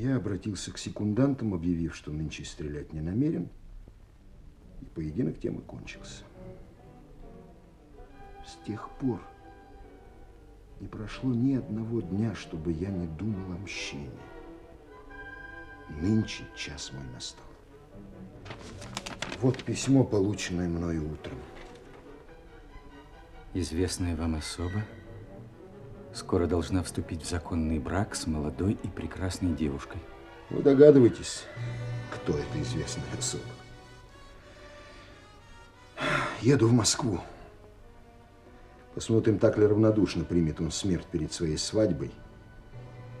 Я обратился к секундантам, объявив, что нынче стрелять не намерен, и поединок тем и кончился. С тех пор не прошло ни одного дня, чтобы я не думал о мщении. Нынче час мой настал. Вот письмо, полученное мною утром. Известная вам особа скоро должна вступить в законный брак с молодой и прекрасной девушкой. Вы догадываетесь, кто эта известная особа? Еду в Москву. Посмотрим, так ли равнодушно примет он смерть перед своей свадьбой,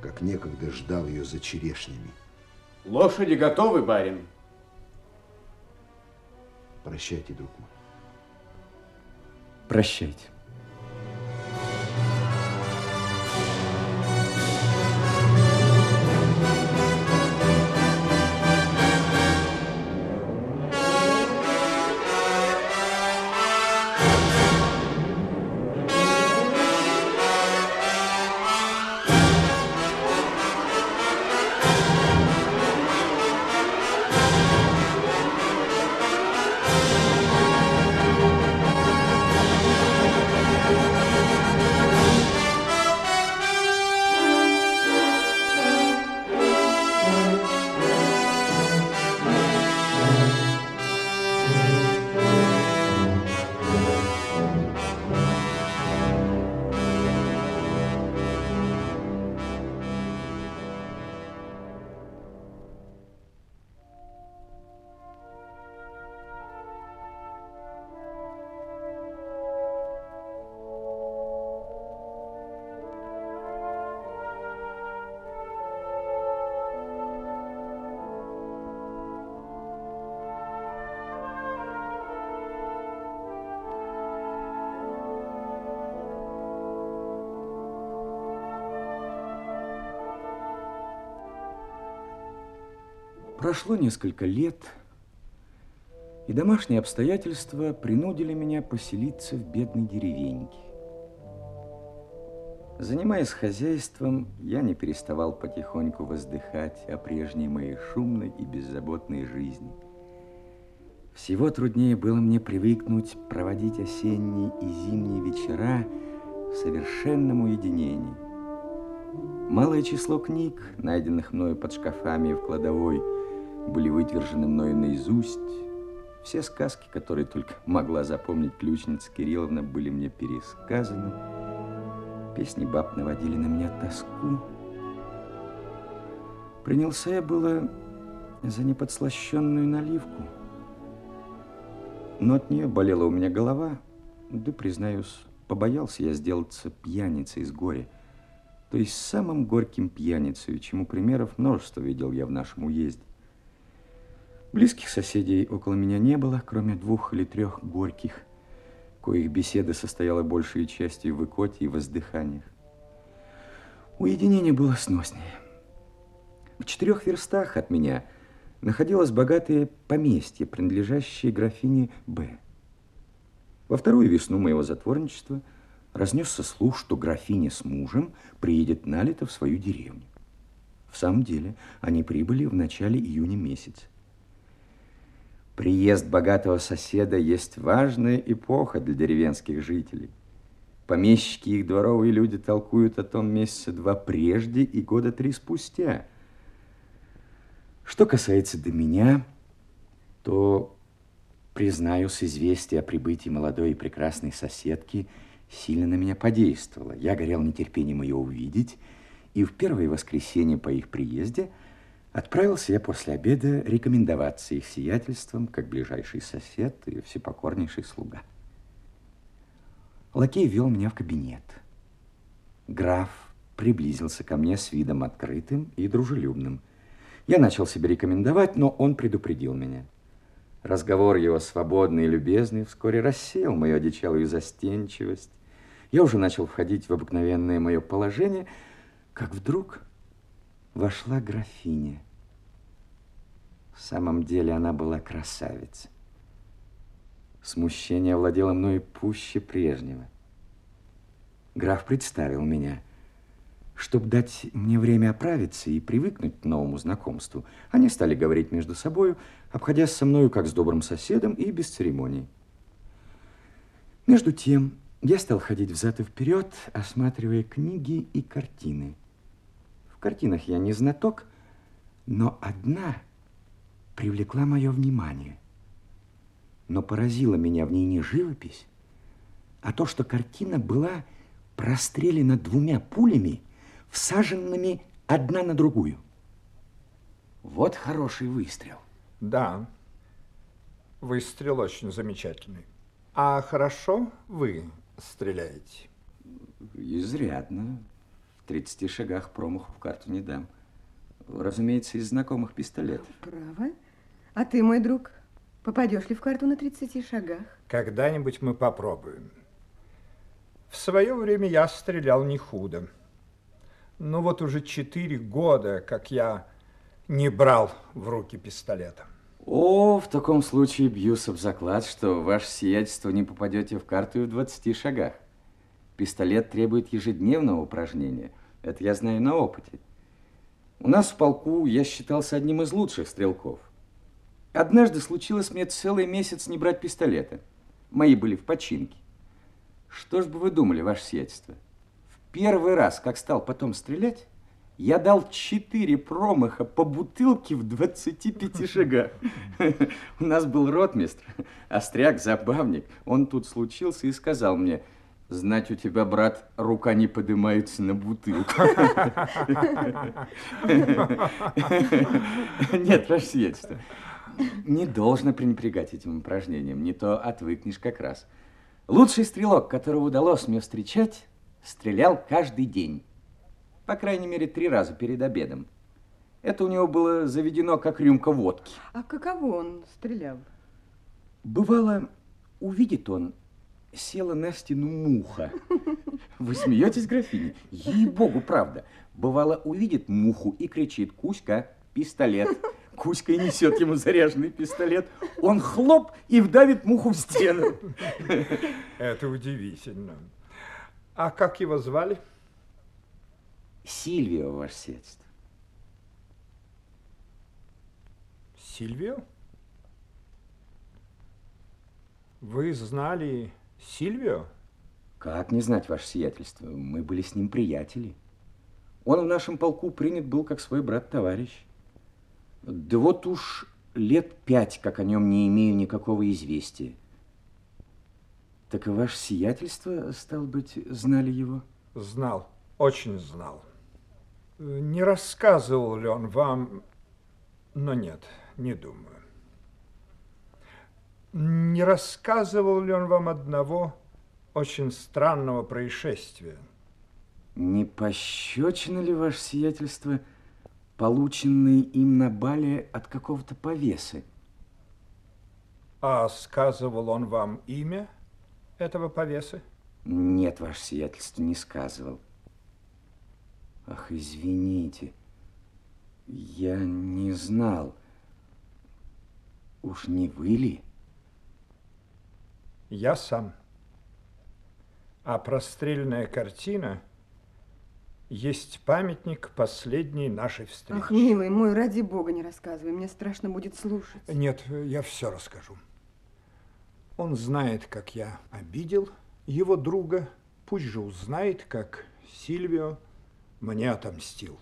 как некогда ждал ее за черешнями. Лошади готовы, барин. Прощайте, друг мой. Прощайте. Прошло несколько лет, и домашние обстоятельства принудили меня поселиться в бедной деревеньке. Занимаясь хозяйством, я не переставал потихоньку воздыхать о прежней моей шумной и беззаботной жизни. Всего труднее было мне привыкнуть проводить осенние и зимние вечера в совершенном уединении. Малое число книг, найденных мною под шкафами в кладовой, были вытвержены мною наизусть. Все сказки, которые только могла запомнить ключница Кирилловна, были мне пересказаны. Песни баб наводили на меня тоску. Принялся я было за неподслащенную наливку. Но от нее болела у меня голова. Да, признаюсь, побоялся я сделаться пьяницей из горя. То есть самым горьким пьяницей, чему примеров множество видел я в нашем уезде. Близких соседей около меня не было, кроме двух или трех горьких, коих беседа состояла большей частью в икоте и воздыханиях. Уединение было сноснее. В четырех верстах от меня находилось богатое поместье, принадлежащее графине Б. Во вторую весну моего затворничества разнесся слух, что графиня с мужем приедет на лето в свою деревню. В самом деле, они прибыли в начале июня месяца. Приезд богатого соседа есть важная эпоха для деревенских жителей. Помещики и их дворовые люди толкуют о том месяца два прежде и года три спустя. Что касается до меня, то, признаюсь, известие о прибытии молодой и прекрасной соседки сильно на меня подействовало. Я горел нетерпением ее увидеть, и в первое воскресенье по их приезде – Отправился я после обеда рекомендоваться их сиятельством, как ближайший сосед и всепокорнейший слуга. Лакей вел меня в кабинет. Граф приблизился ко мне с видом открытым и дружелюбным. Я начал себе рекомендовать, но он предупредил меня. Разговор его свободный и любезный вскоре рассеял мою одичалую застенчивость. Я уже начал входить в обыкновенное мое положение, как вдруг вошла графиня. В самом деле она была красавица. Смущение владело мной пуще прежнего. Граф представил меня. Чтобы дать мне время оправиться и привыкнуть к новому знакомству, они стали говорить между собою, обходясь со мною как с добрым соседом и без церемоний. Между тем, я стал ходить взад и вперед, осматривая книги и картины. Картинах я не знаток, но одна привлекла мое внимание. Но поразила меня в ней не живопись, а то, что картина была прострелена двумя пулями, всаженными одна на другую. Вот хороший выстрел. Да, выстрел очень замечательный. А хорошо вы стреляете? Изрядно. В 30 шагах промаху в карту не дам. Разумеется, из знакомых пистолетов. Право? А ты, мой друг, попадешь ли в карту на 30 шагах? Когда-нибудь мы попробуем. В свое время я стрелял не худо. Но вот уже четыре года, как я не брал в руки пистолета. О, в таком случае бьюсь об заклад, что ваше сиятельство не попадете в карту и в 20 шагах. Пистолет требует ежедневного упражнения. Это я знаю на опыте. У нас в полку я считался одним из лучших стрелков. Однажды случилось мне целый месяц не брать пистолета. Мои были в починке. Что ж бы вы думали, ваше сиятельство? В первый раз, как стал потом стрелять, я дал четыре промаха по бутылке в 25 шагах. У нас был ротмистр, остряк, забавник. Он тут случился и сказал мне, знать у тебя, брат, рука не поднимается на бутылку. Нет, ваше сиятельство, не должно пренебрегать этим упражнением, не то отвыкнешь как раз. Лучший стрелок, которого удалось мне встречать, стрелял каждый день. По крайней мере, три раза перед обедом. Это у него было заведено как рюмка водки. А каково он стрелял? Бывало, увидит он, села на стену муха. Вы смеетесь, графиня? Ей-богу, правда. Бывало, увидит муху и кричит, Кузька, пистолет. Кузька и несет ему заряженный пистолет. Он хлоп и вдавит муху в стену. Это удивительно. А как его звали? Сильвио, ваше сиятельство. Сильвио? Вы знали Сильвио? Как не знать, ваше сиятельство? Мы были с ним приятели. Он в нашем полку принят был как свой брат-товарищ. Да вот уж лет пять, как о нем не имею никакого известия. Так и ваше сиятельство, стал быть, знали его? Знал, очень знал. Не рассказывал ли он вам... Но нет, не думаю. Не рассказывал ли он вам одного очень странного происшествия? Не пощечина ли ваше сиятельство, полученные им на бале от какого-то повесы? А сказывал он вам имя этого повесы? Нет, ваше сиятельство, не сказывал. Ах, извините, я не знал. Уж не вы ли? Я сам. А прострельная картина есть памятник последней нашей встречи. Ах, милый мой, ради бога не рассказывай, мне страшно будет слушать. Нет, я все расскажу. Он знает, как я обидел его друга, пусть же узнает, как Сильвио мне отомстил.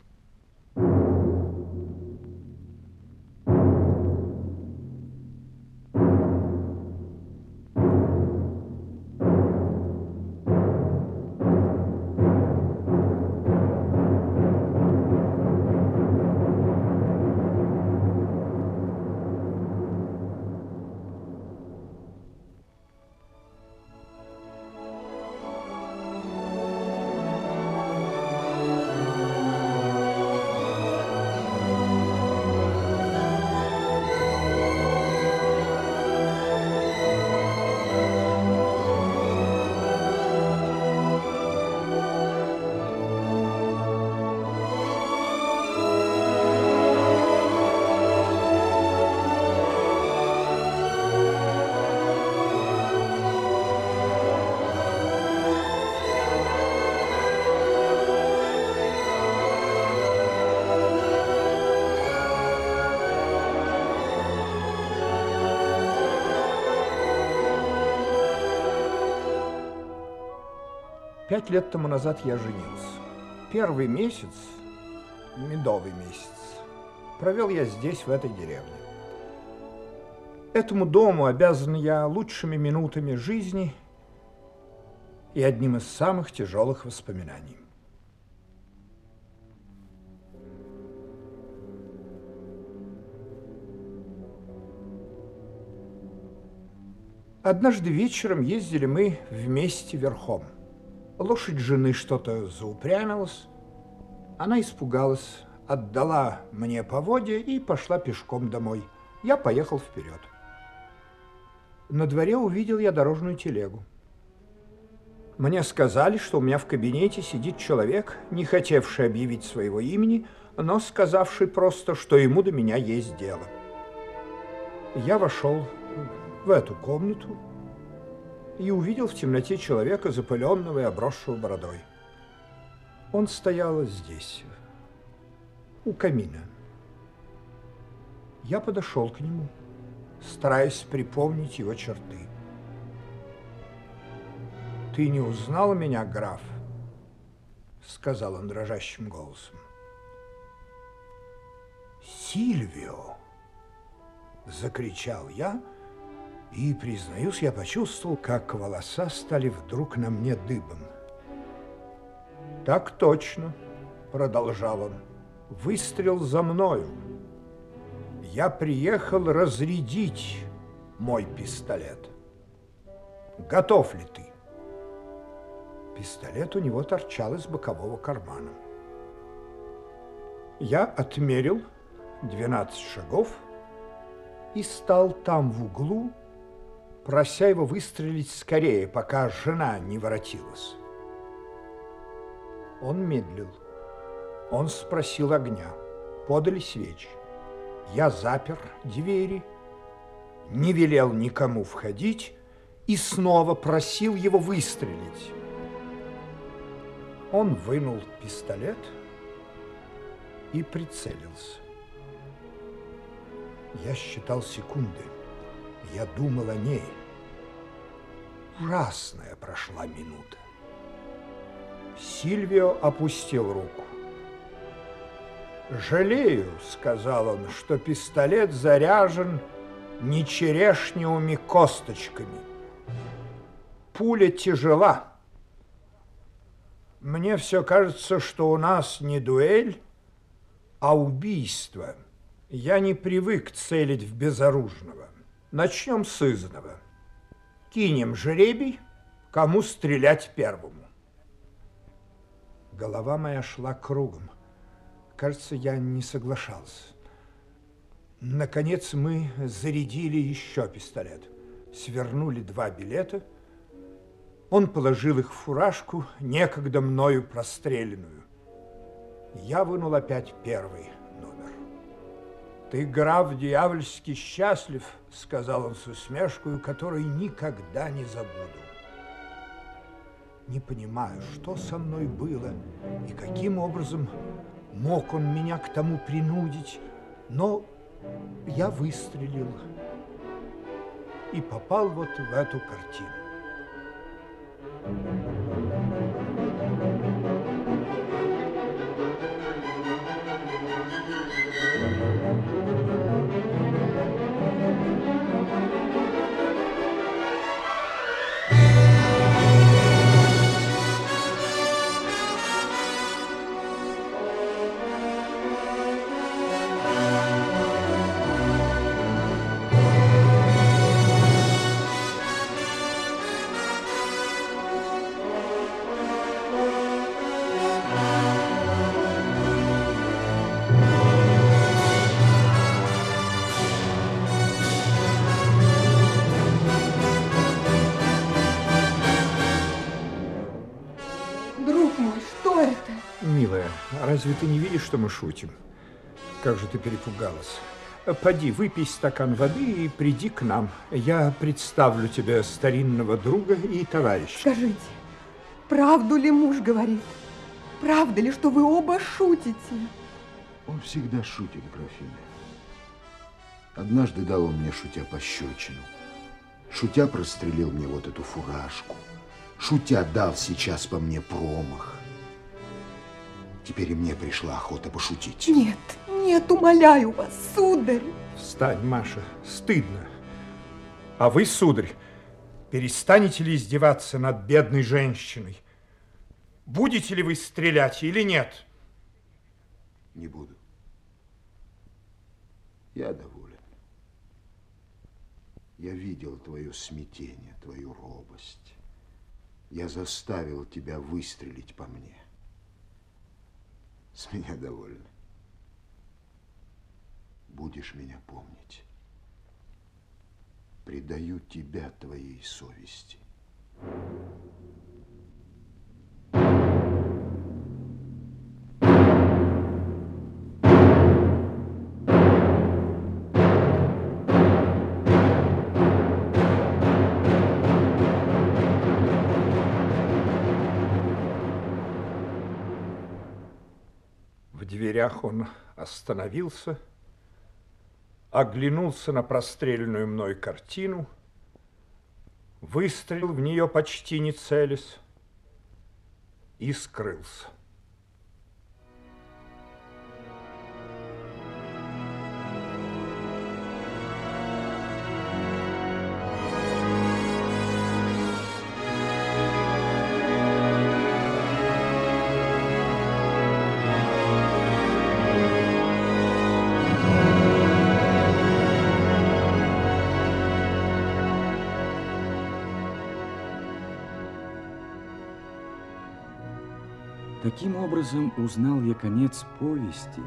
Пять лет тому назад я женился. Первый месяц, медовый месяц, провел я здесь, в этой деревне. Этому дому обязан я лучшими минутами жизни и одним из самых тяжелых воспоминаний. Однажды вечером ездили мы вместе верхом. Лошадь жены что-то заупрямилась. Она испугалась, отдала мне поводья и пошла пешком домой. Я поехал вперед. На дворе увидел я дорожную телегу. Мне сказали, что у меня в кабинете сидит человек, не хотевший объявить своего имени, но сказавший просто, что ему до меня есть дело. Я вошел в эту комнату и увидел в темноте человека, запыленного и обросшего бородой. Он стоял здесь, у камина. Я подошел к нему, стараясь припомнить его черты. «Ты не узнал меня, граф?» — сказал он дрожащим голосом. «Сильвио!» — закричал я, и, признаюсь, я почувствовал, как волоса стали вдруг на мне дыбом. «Так точно!» — продолжал он. «Выстрел за мною. Я приехал разрядить мой пистолет. Готов ли ты?» Пистолет у него торчал из бокового кармана. Я отмерил 12 шагов и стал там в углу, прося его выстрелить скорее, пока жена не воротилась. Он медлил. Он спросил огня. Подали свечи. Я запер двери, не велел никому входить и снова просил его выстрелить. Он вынул пистолет и прицелился. Я считал секунды. Я думал о ней. Ужасная прошла минута. Сильвио опустил руку. «Жалею», — сказал он, — «что пистолет заряжен не черешневыми косточками. Пуля тяжела». Мне все кажется, что у нас не дуэль, а убийство. Я не привык целить в безоружного. Начнем с изного. Кинем жребий, кому стрелять первому. Голова моя шла кругом. Кажется, я не соглашался. Наконец мы зарядили еще пистолет. Свернули два билета – он положил их в фуражку, некогда мною простреленную. Я вынул опять первый. «Ты, граф, дьявольски счастлив», — сказал он с усмешкой, которой никогда не забуду. Не понимаю, что со мной было и каким образом мог он меня к тому принудить, но я выстрелил и попал вот в эту картину. Разве ты не видишь, что мы шутим? Как же ты перепугалась. Поди, выпей стакан воды и приди к нам. Я представлю тебе старинного друга и товарища. Скажите, правду ли муж говорит? Правда ли, что вы оба шутите? Он всегда шутит, графиня. Однажды дал он мне, шутя, пощечину. Шутя прострелил мне вот эту фуражку. шутя дал сейчас по мне промах. Теперь и мне пришла охота пошутить. Нет, нет, умоляю вас, сударь. Встань, Маша, стыдно. А вы, сударь, перестанете ли издеваться над бедной женщиной? Будете ли вы стрелять или нет? Не буду. Я доволен. Я видел твое смятение, твою робость. Я заставил тебя выстрелить по мне. С меня довольно. Будешь меня помнить. Предаю тебя твоей совести. В дверях он остановился, оглянулся на простреленную мной картину, выстрелил в нее почти не целясь и скрылся. Таким образом узнал я конец повести,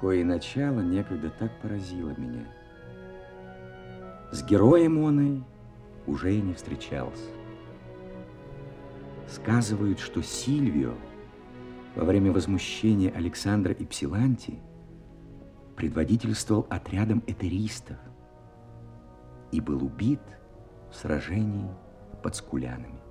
кое начало некогда так поразило меня. С героем он и уже и не встречался. Сказывают, что Сильвио во время возмущения Александра и Псиланти предводительствовал отрядом этеристов и был убит в сражении под Скулянами.